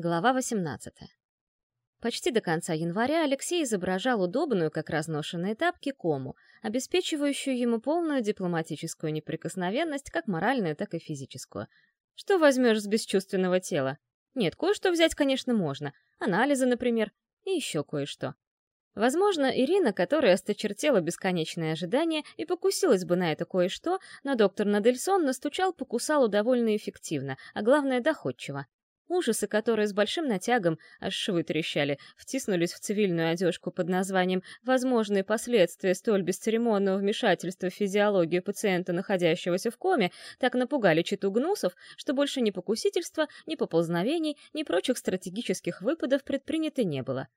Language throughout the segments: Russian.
Глава 18. Почти до конца января Алексей изображал удобную, как разношенные тапки, кому, обеспечивающую ему полную дипломатическую неприкосновенность, как моральную, так и физическую. Что возьмешь с бесчувственного тела? Нет, кое-что взять, конечно, можно. Анализы, например, и еще кое-что. Возможно, Ирина, которая осточертела бесконечное ожидание и покусилась бы на это кое-что, но доктор Надельсон настучал по кусалу довольно эффективно, а главное, доходчиво. Ужасы, которые с большим натягом, аж швы трещали, втиснулись в цивильную одежку под названием «Возможные последствия столь бесцеремонного вмешательства в физиологию пациента, находящегося в коме», так напугали читу гнусов, что больше ни покусительства, ни поползновений, ни прочих стратегических выпадов предпринято не было.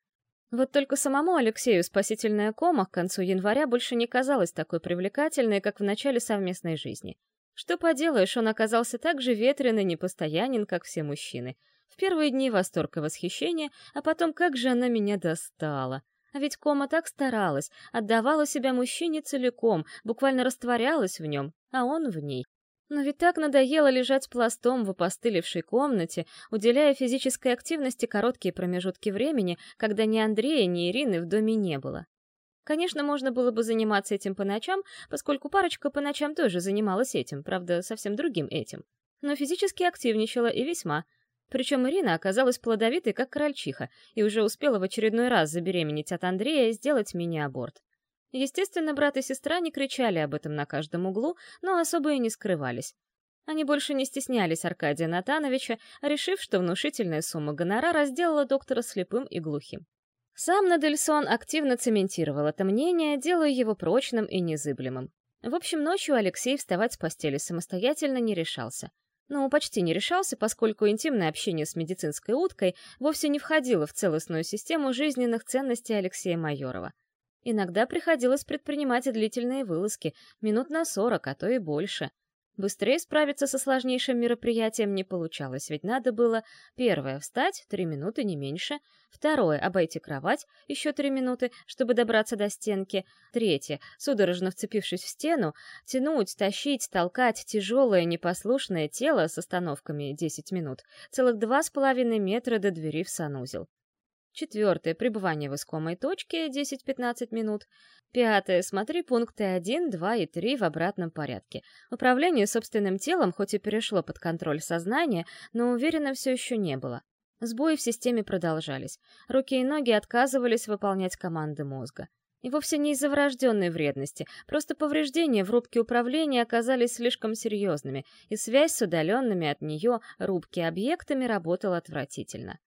Вот только самому Алексею спасительная кома к концу января больше не казалась такой привлекательной, как в начале совместной жизни. Что поделаешь, он оказался так же ветрен и непостоянен, как все мужчины. В первые дни восторг и восхищение, а потом как же она меня достала. А ведь Кома так старалась, отдавала себя мужчине целиком, буквально растворялась в нем, а он в ней. Но ведь так надоело лежать пластом в опостылевшей комнате, уделяя физической активности короткие промежутки времени, когда ни Андрея, ни Ирины в доме не было. Конечно, можно было бы заниматься этим по ночам, поскольку парочка по ночам тоже занималась этим, правда, совсем другим этим. Но физически активничала и весьма. Причем Ирина оказалась плодовитой, как крольчиха, и уже успела в очередной раз забеременеть от Андрея и сделать мини-аборт. Естественно, брат и сестра не кричали об этом на каждом углу, но особо и не скрывались. Они больше не стеснялись Аркадия Натановича, решив, что внушительная сумма гонорара сделала доктора слепым и глухим. Сам Надельсон активно цементировал это мнение, делая его прочным и незыблемым. В общем, ночью Алексей вставать с постели самостоятельно не решался. Ну, почти не решался, поскольку интимное общение с медицинской уткой вовсе не входило в целостную систему жизненных ценностей Алексея Майорова. Иногда приходилось предпринимать и длительные вылазки, минут на сорок, а то и больше. Быстрее справиться со сложнейшим мероприятием не получалось, ведь надо было первое — встать, три минуты, не меньше, второе — обойти кровать, еще три минуты, чтобы добраться до стенки, третье — судорожно вцепившись в стену, тянуть, тащить, толкать тяжелое непослушное тело с остановками 10 минут, целых два с половиной метра до двери в санузел. Четвертое — пребывание в искомой точке 10-15 минут. Пятое — смотри пункты 1, 2 и 3 в обратном порядке. Управление собственным телом хоть и перешло под контроль сознания, но уверенно все еще не было. Сбои в системе продолжались. Руки и ноги отказывались выполнять команды мозга. И вовсе не из-за врожденной вредности, просто повреждения в рубке управления оказались слишком серьезными, и связь с удаленными от нее рубки объектами работала отвратительно.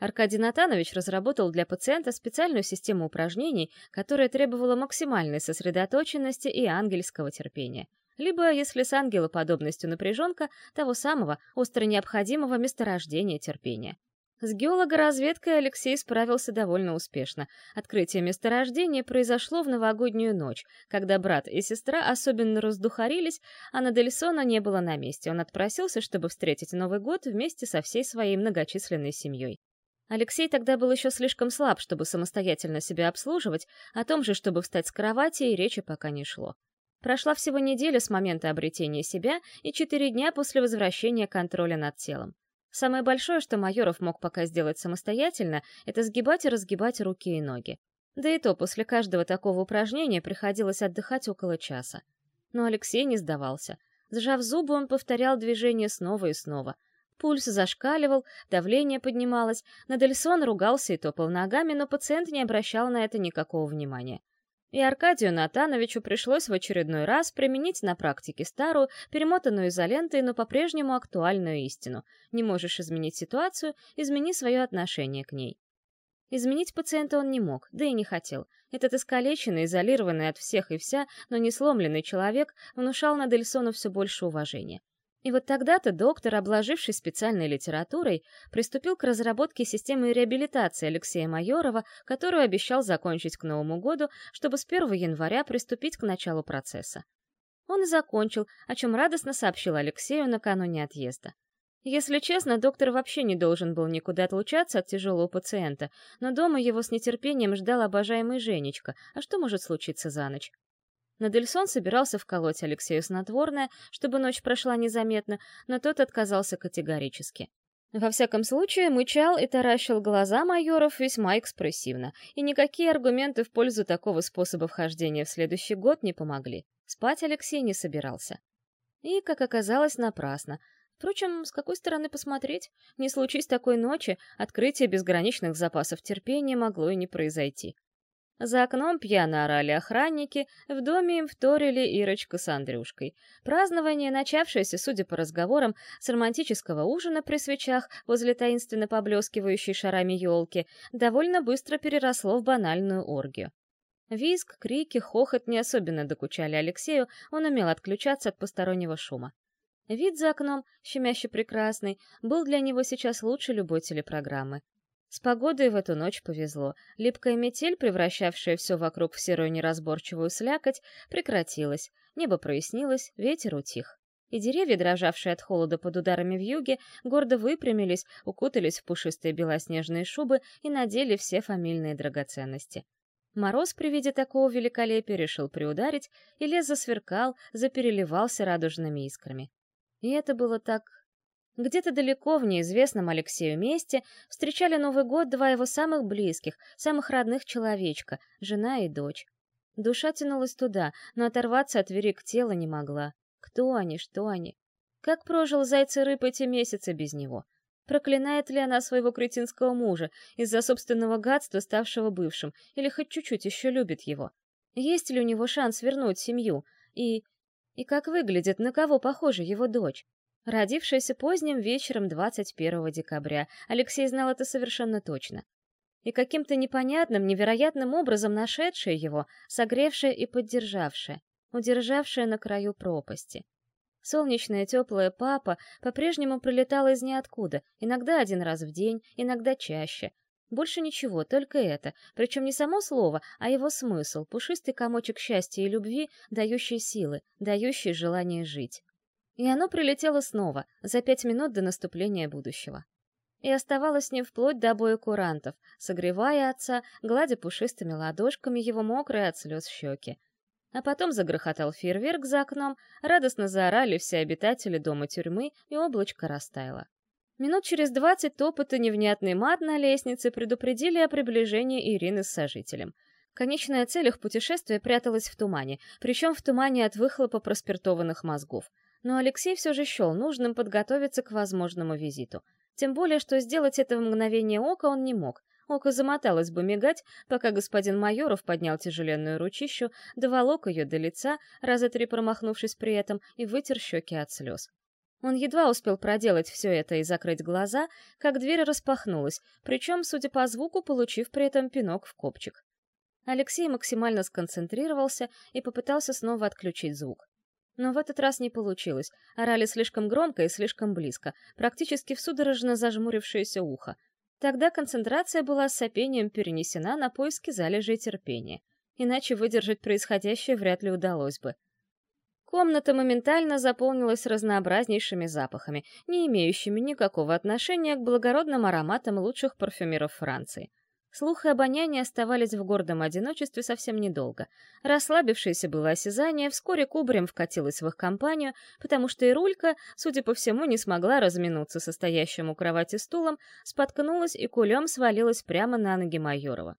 Аркадий Натанович разработал для пациента специальную систему упражнений, которая требовала максимальной сосредоточенности и ангельского терпения. Либо, если с ангелоподобностью напряженка, того самого, остро необходимого месторождения терпения. С геологоразведкой Алексей справился довольно успешно. Открытие месторождения произошло в новогоднюю ночь, когда брат и сестра особенно раздухарились, а Надельсона не было на месте. Он отпросился, чтобы встретить Новый год вместе со всей своей многочисленной семьей. Алексей тогда был еще слишком слаб, чтобы самостоятельно себя обслуживать, о том же, чтобы встать с кровати, и речи пока не шло. Прошла всего неделя с момента обретения себя и четыре дня после возвращения контроля над телом. Самое большое, что Майоров мог пока сделать самостоятельно, это сгибать и разгибать руки и ноги. Да и то после каждого такого упражнения приходилось отдыхать около часа. Но Алексей не сдавался. Сжав зубы, он повторял движение снова и снова — Пульс зашкаливал, давление поднималось, Надельсон ругался и топал ногами, но пациент не обращал на это никакого внимания. И Аркадию Натановичу пришлось в очередной раз применить на практике старую, перемотанную изолентой, но по-прежнему актуальную истину. Не можешь изменить ситуацию, измени свое отношение к ней. Изменить пациента он не мог, да и не хотел. Этот искалеченный, изолированный от всех и вся, но не сломленный человек внушал Надельсону все больше уважения. И вот тогда-то доктор, обложившись специальной литературой, приступил к разработке системы реабилитации Алексея Майорова, которую обещал закончить к Новому году, чтобы с 1 января приступить к началу процесса. Он и закончил, о чем радостно сообщил Алексею накануне отъезда. Если честно, доктор вообще не должен был никуда отлучаться от тяжелого пациента, но дома его с нетерпением ждал обожаемый Женечка, а что может случиться за ночь? Надельсон собирался вколоть Алексею снотворное, чтобы ночь прошла незаметно, но тот отказался категорически. Во всяком случае, мычал и таращил глаза майоров весьма экспрессивно, и никакие аргументы в пользу такого способа вхождения в следующий год не помогли. Спать Алексей не собирался. И, как оказалось, напрасно. Впрочем, с какой стороны посмотреть? Не случись такой ночи, открытие безграничных запасов терпения могло и не произойти. За окном пьяно орали охранники, в доме им вторили Ирочка с Андрюшкой. Празднование, начавшееся, судя по разговорам, с романтического ужина при свечах возле таинственно поблескивающей шарами елки, довольно быстро переросло в банальную оргию. Визг, крики, хохот не особенно докучали Алексею, он умел отключаться от постороннего шума. Вид за окном, щемяще прекрасный, был для него сейчас лучше любой телепрограммы. С погодой в эту ночь повезло. Липкая метель, превращавшая все вокруг в серую неразборчивую слякоть, прекратилась, небо прояснилось, ветер утих. И деревья, дрожавшие от холода под ударами вьюги, гордо выпрямились, укутались в пушистые белоснежные шубы и надели все фамильные драгоценности. Мороз при виде такого великолепия решил приударить, и лес засверкал, запереливался радужными искрами. И это было так где-то далеко в неизвестном Алексею месте встречали Новый год два его самых близких, самых родных человечка, жена и дочь. Душа тянулась туда, но оторваться от верик тела не могла. Кто они, что они? Как прожил зайцы рыб эти месяцы без него? Проклинает ли она своего кретинского мужа из-за собственного гадства, ставшего бывшим, или хоть чуть-чуть еще любит его? Есть ли у него шанс вернуть семью? И... и как выглядит, на кого похожа его дочь? Родившаяся поздним вечером 21 декабря, Алексей знал это совершенно точно. И каким-то непонятным, невероятным образом нашедшая его, согревшая и поддержавшая, удержавшая на краю пропасти. Солнечная теплая папа по-прежнему прилетала из ниоткуда, иногда один раз в день, иногда чаще. Больше ничего, только это, причем не само слово, а его смысл, пушистый комочек счастья и любви, дающий силы, дающий желание жить. И оно прилетело снова, за пять минут до наступления будущего. И оставалось с ним вплоть до боя курантов, согревая отца, гладя пушистыми ладошками его мокрые от слез щеки. А потом загрохотал фейерверк за окном, радостно заорали все обитатели дома тюрьмы, и облачко растаяло. Минут через двадцать топот и невнятный мат на лестнице предупредили о приближении Ирины с сожителем. Конечная цель их путешествия пряталась в тумане, причем в тумане от выхлопа проспиртованных мозгов но Алексей все же счел нужным подготовиться к возможному визиту. Тем более, что сделать это в мгновение ока он не мог. Око замоталось бы мигать, пока господин Майоров поднял тяжеленную ручищу, доволок ее до лица, раза три промахнувшись при этом, и вытер щеки от слез. Он едва успел проделать все это и закрыть глаза, как дверь распахнулась, причем, судя по звуку, получив при этом пинок в копчик. Алексей максимально сконцентрировался и попытался снова отключить звук. Но в этот раз не получилось. Орали слишком громко и слишком близко, практически в судорожно зажмурившееся ухо. Тогда концентрация была с сопением перенесена на поиски залежей терпения. Иначе выдержать происходящее вряд ли удалось бы. Комната моментально заполнилась разнообразнейшими запахами, не имеющими никакого отношения к благородным ароматам лучших парфюмеров Франции. Слух и обоняние оставались в гордом одиночестве совсем недолго. Расслабившееся было осязание вскоре кубарем вкатилось в их компанию, потому что и Рулька, судя по всему, не смогла разминуться со стоящим у кровати стулом, споткнулась и кулем свалилась прямо на ноги Майорова.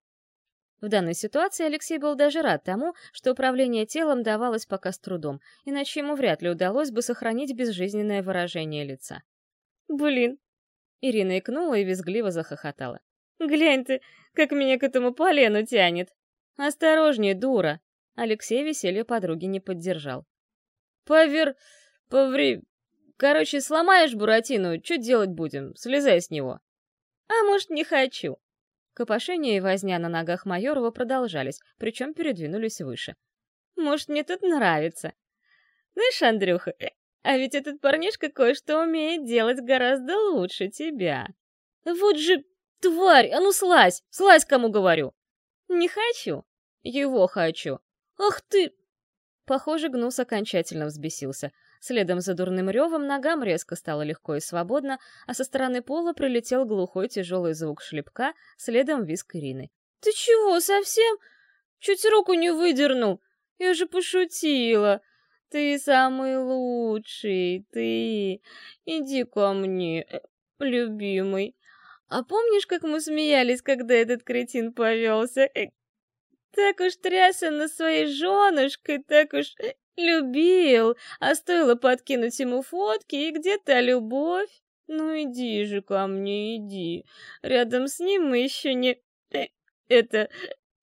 В данной ситуации Алексей был даже рад тому, что управление телом давалось пока с трудом, иначе ему вряд ли удалось бы сохранить безжизненное выражение лица. «Блин!» Ирина икнула и визгливо захохотала. «Глянь ты, как меня к этому полену тянет. Осторожнее, дура. Алексей веселье подруги не поддержал. Повер... поври... Короче, сломаешь Буратину, что делать будем? Слезай с него. А может, не хочу. Копошение и возня на ногах Майорова продолжались, причем передвинулись выше. Может, мне тут нравится. Знаешь, Андрюха, а ведь этот парнишка кое-что умеет делать гораздо лучше тебя. Вот же «Тварь, а ну слазь! Слазь, кому говорю!» «Не хочу!» «Его хочу!» «Ах ты!» Похоже, Гнус окончательно взбесился. Следом за дурным ревом ногам резко стало легко и свободно, а со стороны пола прилетел глухой тяжелый звук шлепка, следом виск Ирины. «Ты чего, совсем? Чуть руку не выдернул! Я же пошутила! Ты самый лучший, ты! Иди ко мне! любимый, а помнишь, как мы смеялись, когда этот кретин повелся? Э, так уж трясся на своей женушкой, так уж любил, а стоило подкинуть ему фотки, и где то любовь? Ну иди же ко мне, иди. Рядом с ним мы еще не... Э, это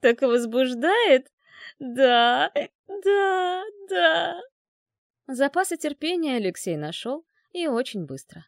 так возбуждает? Да, э, да, да. Запасы терпения Алексей нашел и очень быстро.